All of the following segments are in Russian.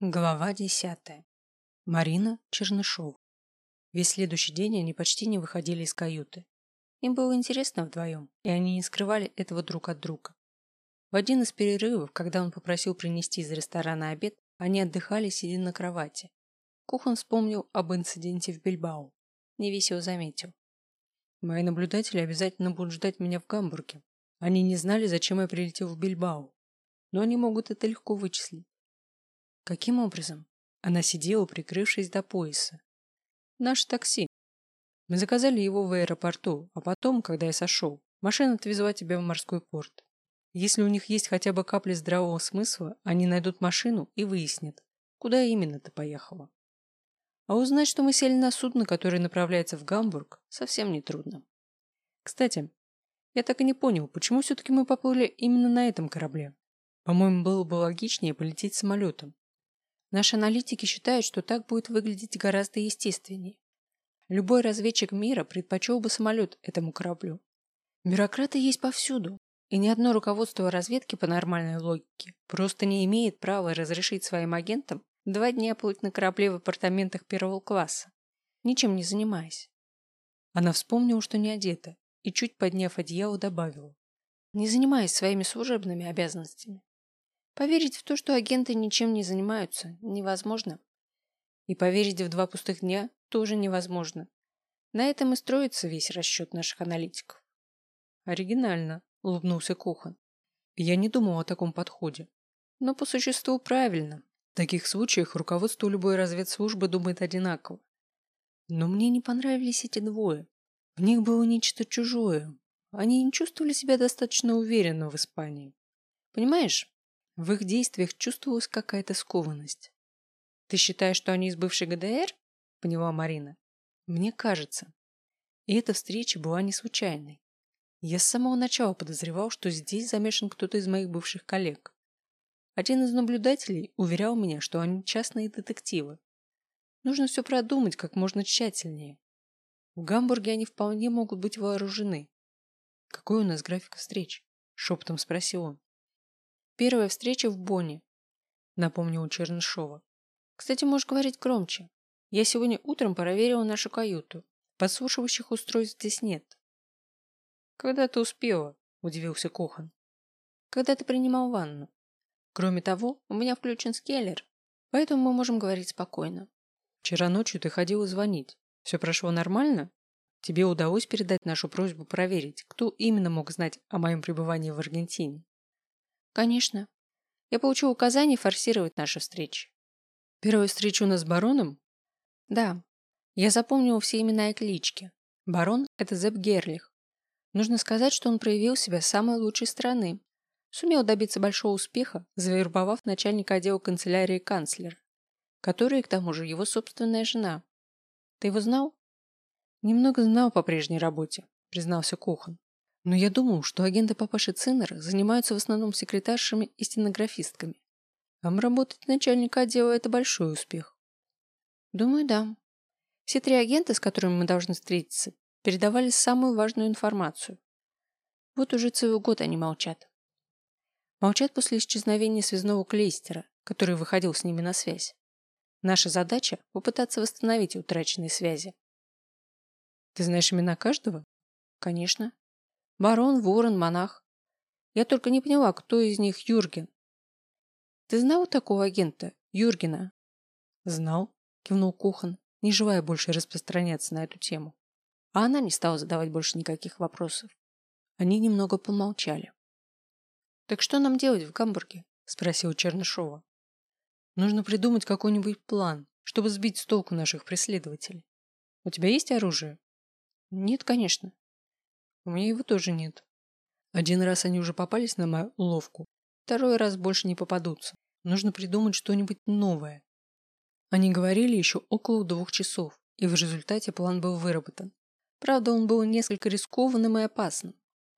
Глава десятая. Марина Чернышова. Весь следующий день они почти не выходили из каюты. Им было интересно вдвоем, и они не скрывали этого друг от друга. В один из перерывов, когда он попросил принести из ресторана обед, они отдыхали, сидя на кровати. Кухан вспомнил об инциденте в Бильбао. Невесело заметил. Мои наблюдатели обязательно будут ждать меня в Гамбурге. Они не знали, зачем я прилетел в Бильбао. Но они могут это легко вычислить. Каким образом? Она сидела, прикрывшись до пояса. Наш такси. Мы заказали его в аэропорту, а потом, когда я сошел, машина отвезла тебя в морской порт. Если у них есть хотя бы капля здравого смысла, они найдут машину и выяснят, куда именно ты поехала. А узнать, что мы сели на судно, которое направляется в Гамбург, совсем не трудно. Кстати, я так и не понял, почему все-таки мы поплыли именно на этом корабле. По-моему, было бы логичнее полететь самолетом. Наши аналитики считают, что так будет выглядеть гораздо естественнее. Любой разведчик мира предпочел бы самолет этому кораблю. Бюрократы есть повсюду, и ни одно руководство разведки по нормальной логике просто не имеет права разрешить своим агентам два дня плыть на корабле в апартаментах первого класса, ничем не занимаясь. Она вспомнила, что не одета, и чуть подняв одеяло, добавила. Не занимаясь своими служебными обязанностями. Поверить в то, что агенты ничем не занимаются, невозможно. И поверить в два пустых дня тоже невозможно. На этом и строится весь расчет наших аналитиков. Оригинально, улыбнулся Кохан. Я не думал о таком подходе. Но по существу правильно. В таких случаях руководство любой разведслужбы думает одинаково. Но мне не понравились эти двое. В них было нечто чужое. Они не чувствовали себя достаточно уверенно в Испании. Понимаешь, в их действиях чувствовалась какая-то скованность. «Ты считаешь, что они из бывшей ГДР?» – поняла Марина. «Мне кажется. И эта встреча была не случайной. Я с самого начала подозревал, что здесь замешан кто-то из моих бывших коллег. Один из наблюдателей уверял меня, что они частные детективы. Нужно все продумать как можно тщательнее. В Гамбурге они вполне могут быть вооружены. «Какой у нас график встреч?» – шепотом спросил он. Первая встреча в Бонне, напомнил Чернышова. Кстати, можешь говорить громче. Я сегодня утром проверила нашу каюту. Подслушивающих устройств здесь нет. Когда ты успела? Удивился Кохан. Когда ты принимал ванну. Кроме того, у меня включен скеллер, поэтому мы можем говорить спокойно. Вчера ночью ты ходила звонить. Все прошло нормально? Тебе удалось передать нашу просьбу проверить, кто именно мог знать о моем пребывании в Аргентине? Конечно. Я получу указание форсировать наши встречи. Первая встреча у нас с бароном? Да. Я запомнил все имена и клички. Барон – это Зепп Герлих. Нужно сказать, что он проявил себя с самой лучшей стороны. Сумел добиться большого успеха, завербовав начальника отдела канцелярии канцлера, который, к тому же, его собственная жена. Ты его знал? Немного знал по прежней работе, признался Кохан. Но я думал, что агенты папаши Циннер занимаются в основном секретаршами и стенографистками. Вам работать начальника отдела – это большой успех. Думаю, да. Все три агента, с которыми мы должны встретиться, передавали самую важную информацию. Вот уже целый год они молчат. Молчат после исчезновения связного клейстера, который выходил с ними на связь. Наша задача – попытаться восстановить утраченные связи. Ты знаешь имена каждого? Конечно. Барон, ворон, монах. Я только не поняла, кто из них Юрген. Ты знал такого агента, Юргена? Знал, кивнул Кухан, не желая больше распространяться на эту тему. А она не стала задавать больше никаких вопросов. Они немного помолчали. «Так что нам делать в Гамбурге?» – спросил Чернышова. «Нужно придумать какой-нибудь план, чтобы сбить с толку наших преследователей. У тебя есть оружие?» «Нет, конечно. У меня его тоже нет. Один раз они уже попались на мою уловку. Второй раз больше не попадутся. Нужно придумать что-нибудь новое. Они говорили еще около двух часов, и в результате план был выработан. Правда, он был несколько рискованным и опасным.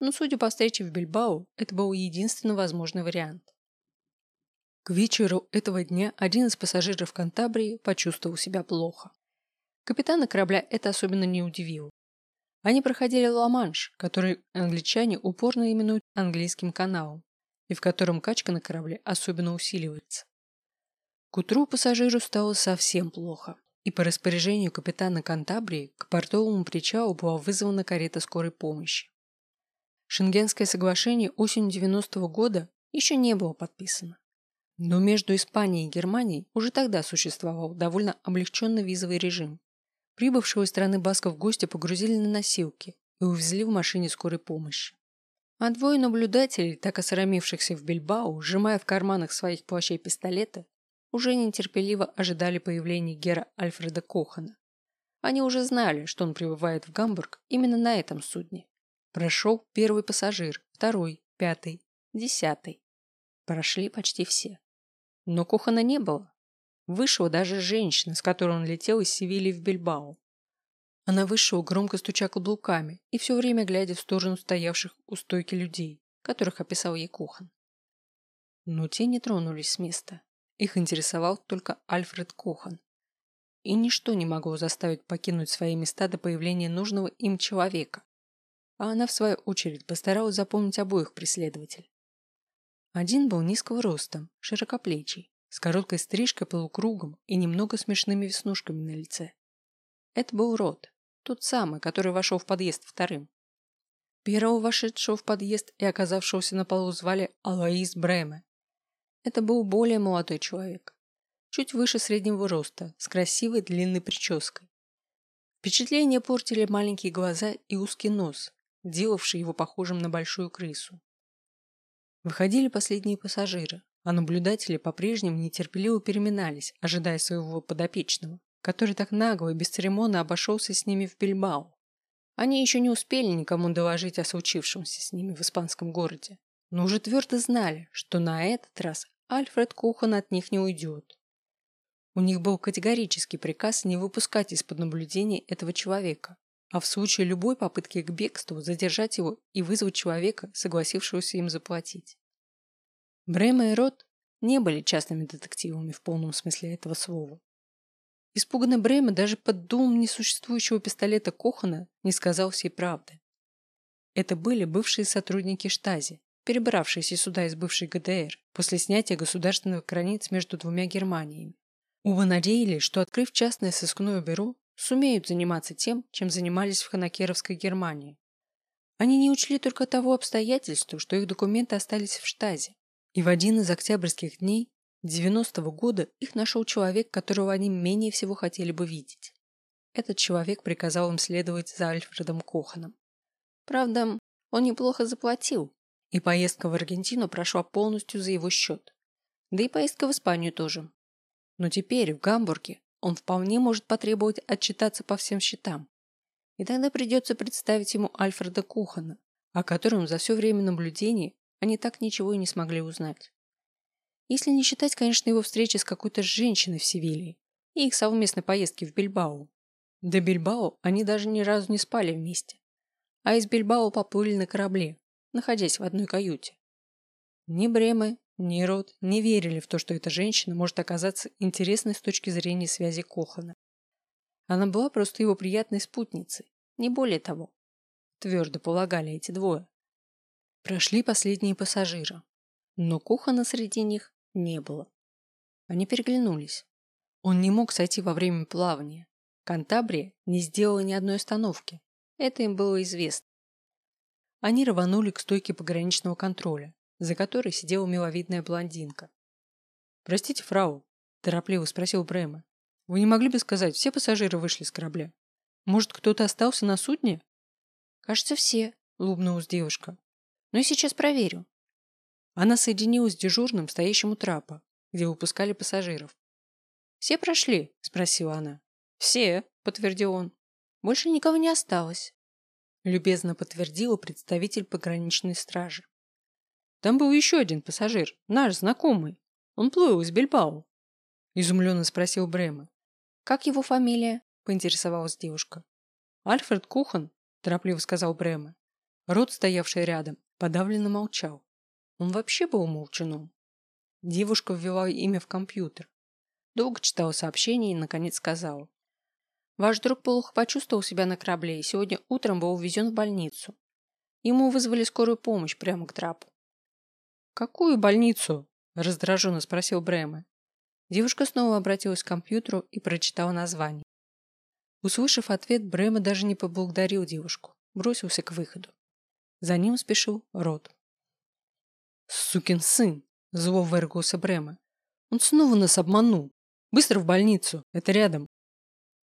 Но, судя по встрече в Бильбао, это был единственно возможный вариант. К вечеру этого дня один из пассажиров Кантабрии почувствовал себя плохо. Капитана корабля это особенно не удивило. Они проходили Ла-Манш, который англичане упорно именуют английским каналом, и в котором качка на корабле особенно усиливается. К утру пассажиру стало совсем плохо, и по распоряжению капитана Кантабрии к портовому причалу была вызвана карета скорой помощи. Шенгенское соглашение осенью 90-го года еще не было подписано. Но между Испанией и Германией уже тогда существовал довольно облегченный визовый режим. Прибывшего из страны Басков гостя погрузили на носилки и увезли в машине скорой помощи. А двое наблюдателей, так осрамившихся в Бильбао, сжимая в карманах своих плащей пистолеты, уже нетерпеливо ожидали появления Гера Альфреда Кохана. Они уже знали, что он прибывает в Гамбург именно на этом судне. Прошел первый пассажир, второй, пятый, десятый. Прошли почти все. Но Кохана не было. Вышла даже женщина, с которой он летел из Севильи в Бильбао. Она вышла, громко стуча каблуками и все время глядя в сторону стоявших у стойки людей, которых описал ей Кохан. Но те не тронулись с места. Их интересовал только Альфред Кохан. И ничто не могло заставить покинуть свои места до появления нужного им человека. А она, в свою очередь, постаралась запомнить обоих преследователей. Один был низкого роста, широкоплечий, с короткой стрижкой полукругом и немного смешными веснушками на лице. Это был Рот, тот самый, который вошел в подъезд вторым. Первого вошедшего в подъезд и оказавшегося на полу звали Алоис Бреме. Это был более молодой человек, чуть выше среднего роста, с красивой длинной прической. Впечатление портили маленькие глаза и узкий нос, делавший его похожим на большую крысу. Выходили последние пассажиры, а наблюдатели по-прежнему нетерпеливо переминались, ожидая своего подопечного, который так нагло и бесцеремонно обошелся с ними в Бильбао. Они еще не успели никому доложить о случившемся с ними в испанском городе, но уже твердо знали, что на этот раз Альфред Кухан от них не уйдет. У них был категорический приказ не выпускать из-под наблюдения этого человека, а в случае любой попытки к бегству задержать его и вызвать человека, согласившегося им заплатить. Брема и Рот не были частными детективами в полном смысле этого слова. Испуганный Брема даже под дулом несуществующего пистолета Кохана не сказал всей правды. Это были бывшие сотрудники Штази, перебравшиеся сюда из бывшей ГДР после снятия государственных границ между двумя Германиями. Оба надеялись, что, открыв частное сыскное бюро, сумеют заниматься тем, чем занимались в Ханакеровской Германии. Они не учли только того обстоятельства, что их документы остались в штазе. И в один из октябрьских дней 90-го года их нашел человек, которого они менее всего хотели бы видеть. Этот человек приказал им следовать за Альфредом Коханом. Правда, он неплохо заплатил, и поездка в Аргентину прошла полностью за его счет. Да и поездка в Испанию тоже. Но теперь в Гамбурге он вполне может потребовать отчитаться по всем счетам. И тогда придется представить ему Альфреда Кухана, о котором за все время наблюдения они так ничего и не смогли узнать. Если не считать, конечно, его встречи с какой-то женщиной в Севилье и их совместной поездки в Бильбао. До Бильбао они даже ни разу не спали вместе, а из Бильбао поплыли на корабле, находясь в одной каюте. Ни Бремы, ни Рот не верили в то, что эта женщина может оказаться интересной с точки зрения связи Кохана. Она была просто его приятной спутницей, не более того. Твердо полагали эти двое. Прошли последние пассажиры, но Кохана среди них не было. Они переглянулись. Он не мог сойти во время плавания. Кантабрия не сделала ни одной остановки. Это им было известно. Они рванули к стойке пограничного контроля, за которой сидела миловидная блондинка. «Простите, фрау», – торопливо спросил Брэма. «Вы не могли бы сказать, все пассажиры вышли с корабля? Может, кто-то остался на судне?» «Кажется, все», – улыбнулась девушка. «Но я сейчас проверю». Она соединилась с дежурным, стоящим у трапа, где выпускали пассажиров. «Все прошли?» – спросила она. «Все», – подтвердил он. «Больше никого не осталось», – любезно подтвердила представитель пограничной стражи. Там был еще один пассажир, наш знакомый. Он плыл из Бильбао. Изумленно спросил Брема. Как его фамилия? Поинтересовалась девушка. Альфред Кухан, торопливо сказал Брема. Рот, стоявший рядом, подавленно молчал. Он вообще был молчуном. Девушка ввела имя в компьютер. Долго читала сообщение и, наконец, сказала. Ваш друг плохо почувствовал себя на корабле и сегодня утром был увезен в больницу. Ему вызвали скорую помощь прямо к трапу. «Какую больницу?» – раздраженно спросил Брэма. Девушка снова обратилась к компьютеру и прочитала название. Услышав ответ, Брема даже не поблагодарил девушку, бросился к выходу. За ним спешил Рот. «Сукин сын!» – зло выругался Брема. «Он снова нас обманул! Быстро в больницу! Это рядом!»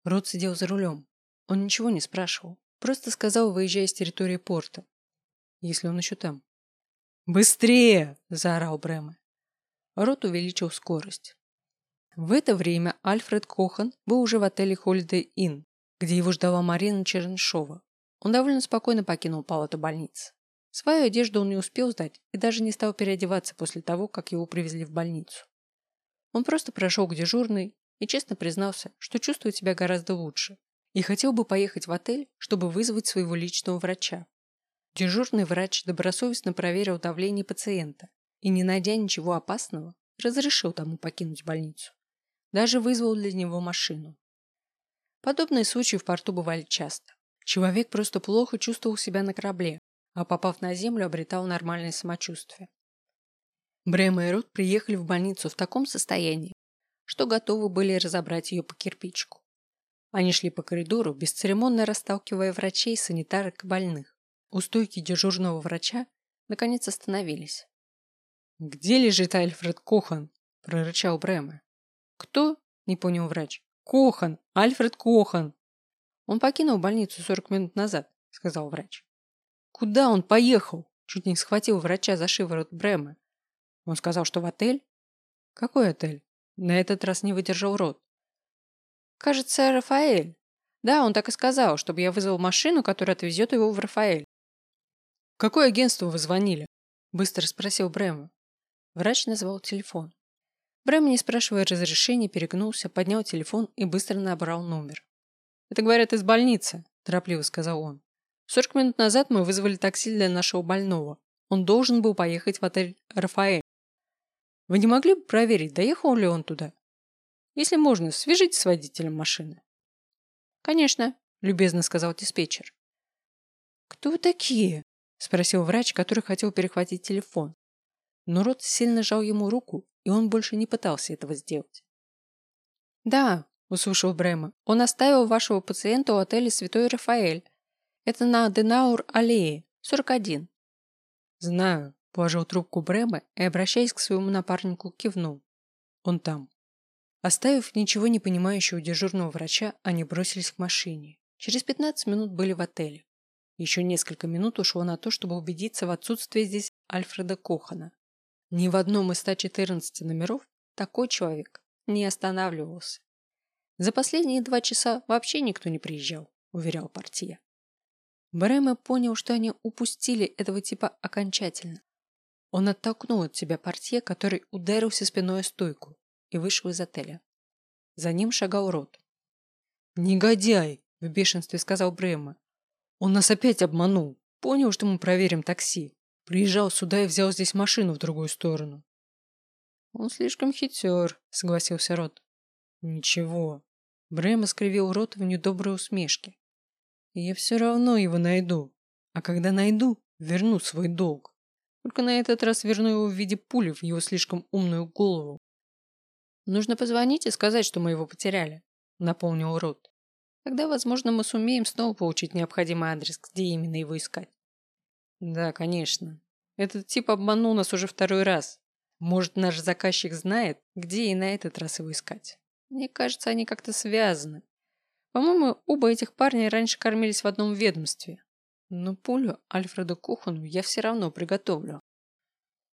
Рот сидел за рулем. Он ничего не спрашивал, просто сказал, выезжая с территории порта. Если он еще там. «Быстрее!» – заорал Брема. Рот увеличил скорость. В это время Альфред Кохан был уже в отеле Holiday Inn, где его ждала Марина Чернышова. Он довольно спокойно покинул палату больницы. Свою одежду он не успел сдать и даже не стал переодеваться после того, как его привезли в больницу. Он просто прошел к дежурной и честно признался, что чувствует себя гораздо лучше и хотел бы поехать в отель, чтобы вызвать своего личного врача. Дежурный врач добросовестно проверил давление пациента и, не найдя ничего опасного, разрешил тому покинуть больницу. Даже вызвал для него машину. Подобные случаи в порту бывали часто. Человек просто плохо чувствовал себя на корабле, а попав на землю, обретал нормальное самочувствие. Брема и Рот приехали в больницу в таком состоянии, что готовы были разобрать ее по кирпичку. Они шли по коридору, бесцеремонно расталкивая врачей, санитарок и больных. У стойки дежурного врача наконец остановились. «Где лежит Альфред Кохан?» – прорычал Брема. «Кто?» – не понял врач. «Кохан! Альфред Кохан!» «Он покинул больницу 40 минут назад», – сказал врач. «Куда он поехал?» – чуть не схватил врача за шиворот Брема. Он сказал, что в отель. «Какой отель?» На этот раз не выдержал рот. «Кажется, Рафаэль. Да, он так и сказал, чтобы я вызвал машину, которая отвезет его в Рафаэль». «Какое агентство вы звонили?» – быстро спросил Брема. Врач назвал телефон. Брэм, не спрашивая разрешения, перегнулся, поднял телефон и быстро набрал номер. «Это, говорят, из больницы», – торопливо сказал он. «Сорок минут назад мы вызвали такси для нашего больного. Он должен был поехать в отель «Рафаэль». Вы не могли бы проверить, доехал ли он туда? Если можно, свяжитесь с водителем машины». «Конечно», – любезно сказал диспетчер. «Кто вы такие?» – спросил врач, который хотел перехватить телефон. Но Рот сильно жал ему руку, и он больше не пытался этого сделать. «Да», – услышал Брема, – «он оставил вашего пациента у отеля «Святой Рафаэль». Это на Денаур-аллее, 41». «Знаю», – положил трубку Брема и, обращаясь к своему напарнику, кивнул. «Он там». Оставив ничего не понимающего дежурного врача, они бросились к машине. Через 15 минут были в отеле. Еще несколько минут ушло на то, чтобы убедиться в отсутствии здесь Альфреда Кохана. Ни в одном из 114 номеров такой человек не останавливался. За последние два часа вообще никто не приезжал, уверял партия. Брэме понял, что они упустили этого типа окончательно. Он оттолкнул от себя портье, который ударился спиной о стойку, и вышел из отеля. За ним шагал Рот. «Негодяй!» – в бешенстве сказал Брэма. «Он нас опять обманул. Понял, что мы проверим такси. Приезжал сюда и взял здесь машину в другую сторону. Он слишком хитер, согласился Рот. Ничего. Брэм скривил рот в недоброй усмешке. Я все равно его найду. А когда найду, верну свой долг. Только на этот раз верну его в виде пули в его слишком умную голову. Нужно позвонить и сказать, что мы его потеряли, напомнил Рот. Тогда, возможно, мы сумеем снова получить необходимый адрес, где именно его искать. Да, конечно. Этот тип обманул нас уже второй раз. Может, наш заказчик знает, где и на этот раз его искать. Мне кажется, они как-то связаны. По-моему, оба этих парня раньше кормились в одном ведомстве. Но пулю Альфреду Кухану я все равно приготовлю.